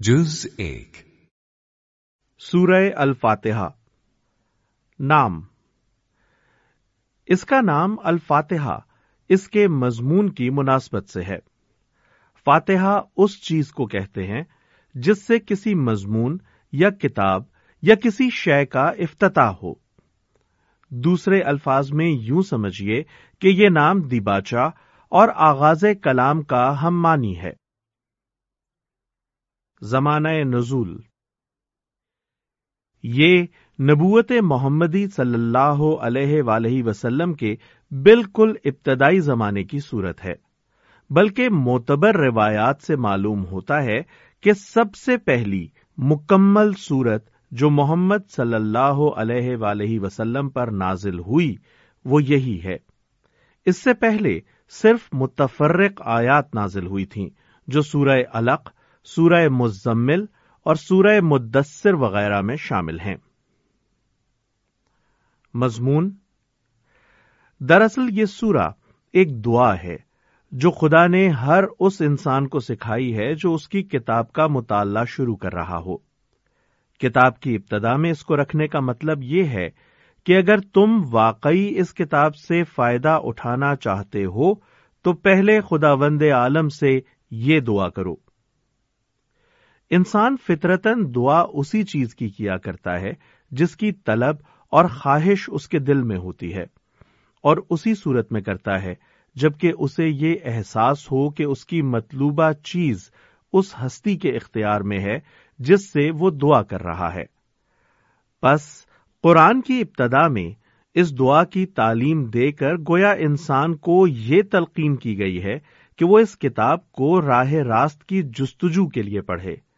جز ایک۔ سورہ الفاتحہ۔ نام۔ اس کا نام الفاتحہ اس کے مضمون کی مناسبت سے ہے۔ فاتحہ اس چیز کو کہتے ہیں جس سے کسی مضمون یا کتاب یا کسی شے کا افتتاح ہو۔ دوسرے الفاظ میں یوں سمجھیے کہ یہ نام دیباچا اور آغاز کلام کا ہم مانی ہے۔ زمانہ نزول۔ یہ نبوت محمدی صلی اللہ علیہ وآلہ وسلم کے بالکل ابتدائی زمانے کی صورت ہے، بلکہ معتبر روایات سے معلوم ہوتا ہے کہ سب سے پہلی مکمل صورت جو محمد صلی اللہ علیہ وآلہ وسلم پر نازل ہوئی، وہ یہی ہے۔ اس سے پہلے صرف متفرق آیات نازل ہوئی تھیں، جو سورہ علق سورہ مزمل اور سورہ مدثر وغیرہ میں شامل ہیں۔ مضمون، دراصل یہ سورہ ایک دعا ہے جو خدا نے ہر اس انسان کو سکھائی ہے جو اس کی کتاب کا مطالعہ شروع کر رہا ہو۔ کتاب کی ابتدا میں اس کو رکھنے کا مطلب یہ ہے کہ اگر تم واقعی اس کتاب سے فائدہ اٹھانا چاہتے ہو تو پہلے خدا وند عالم سے یہ دعا کرو۔ انسان فطرتن دعا اسی چیز کی کیا کرتا ہے جس کی طلب اور خواہش اس کے دل میں ہوتی ہے اور اسی صورت میں کرتا ہے، جبکہ اسے یہ احساس ہو کہ اس کی مطلوبہ چیز اس ہستی کے اختیار میں ہے جس سے وہ دعا کر رہا ہے۔ بس قرآن کی ابتدا میں اس دعا کی تعلیم دے کر گویا انسان کو یہ تلقین کی گئی ہے کہ وہ اس کتاب کو راہ راست کی جستجو کے لیے پڑھے۔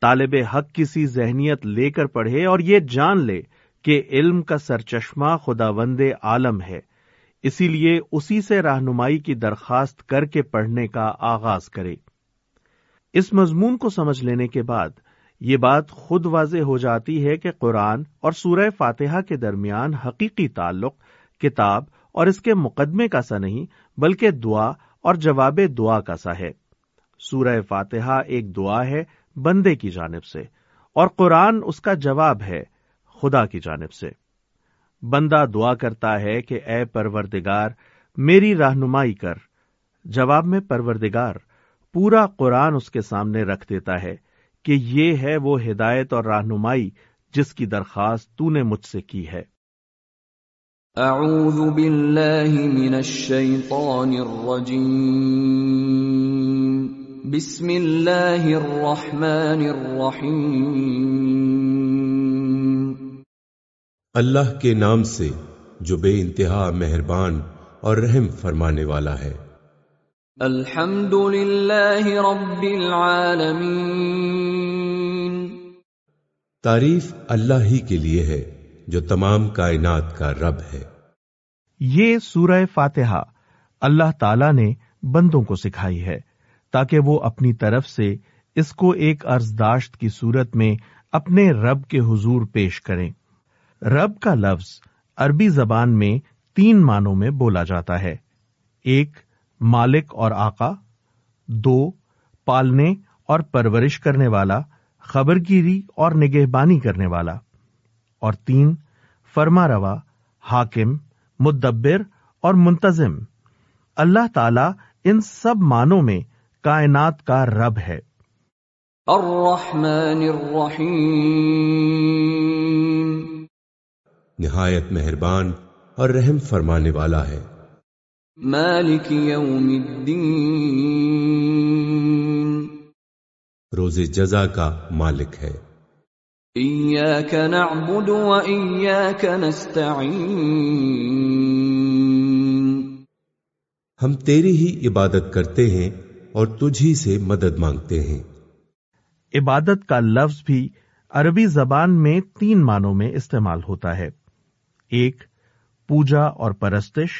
طالب حق کسی ذہنیت لے کر پڑھے اور یہ جان لے کہ علم کا سرچشمہ خدا وند عالم ہے۔ اسی لیے اسی سے رہنمائی کی درخواست کر کے پڑھنے کا آغاز کرے۔ اس مضمون کو سمجھ لینے کے بعد یہ بات خود واضح ہو جاتی ہے کہ قرآن اور سورہ فاتحہ کے درمیان حقیقی تعلق، کتاب اور اس کے مقدمے کا سا نہیں، بلکہ دعا اور جواب دعا کا سا ہے۔ سورہ فاتحہ ایک دعا ہے بندے کی جانب سے۔ اور قرآن اس کا جواب ہے خدا کی جانب سے۔ بندہ دعا کرتا ہے کہ اے پروردگار، میری رہنمائی کر۔ جواب میں پروردگار، پورا قرآن اس کے سامنے رکھ دیتا ہے کہ یہ ہے وہ ہدایت اور رہنمائی جس کی درخواست تو نے مجھ سے کی ہے۔ اعوذ باللہ من الشیطان الرجیم۔ بسم اللہ الرحمن الرحیم۔ اللہ کے نام سے جو بے انتہا مہربان اور رحم فرمانے والا ہے۔ الحمد للہ رب العالمین۔ تعریف اللہ ہی کے لیے ہے جو تمام کائنات کا رب ہے۔ یہ سورہ فاتحہ اللہ تعالی نے بندوں کو سکھائی ہے۔ تاکہ وہ اپنی طرف سے اس کو ایک ارزداشت کی صورت میں اپنے رب کے حضور پیش کریں۔ رب کا لفظ عربی زبان میں تین معنوں میں بولا جاتا ہے۔ ایک، مالک اور آقا۔ دو، پالنے اور پرورش کرنے والا خبر گیری اور نگہبانی کرنے والا۔ اور تین فرما روا حاکم، مدبر اور منتظم۔ اللہ تعالی ان سب معنوں میں کائنات کا رب ہے۔ الرحمن الرحیم۔ نہایت مہربان اور رحم فرمانے والا ہے۔ مالک یوم الدین۔ روز جزا کا مالک ہے۔ ایاک نعبد و ایاک نستعین۔ ہم تیری ہی عبادت کرتے ہیں۔ اور تجھی سے مدد مانگتے ہیں۔ عبادت کا لفظ بھی عربی زبان میں تین معنوں میں استعمال ہوتا ہے۔ ایک پوجا اور پرستش۔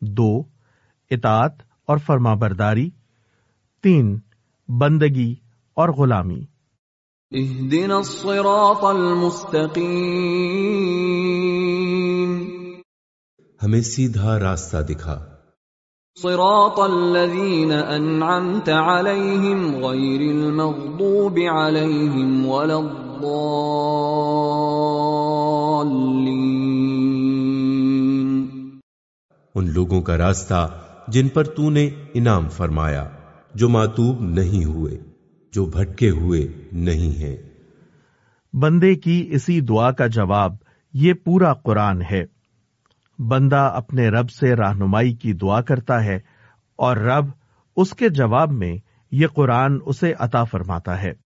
دو اطاعت اور فرما برداری تین بندگی اور غلامی۔ اهدنا الصراط المستقیم ہمیں سیدھا راستہ دکھا۔ صراط الذين أنعمت عليهم غير المغضوب عليهم ولا الضالين. ان لوگوں کا راستہ جن پر تو نے انعام فرمایا جو ماتوب نہیں ہوئے جو بھٹکے ہوئے نہیں ہیں۔ بندے کی اسی دعا کا جواب یہ پورا قرآن ہے۔ بندہ اپنے رب سے رہنمائی کی دعا کرتا ہے اور رب اس کے جواب میں یہ قرآن اسے عطا فرماتا ہے۔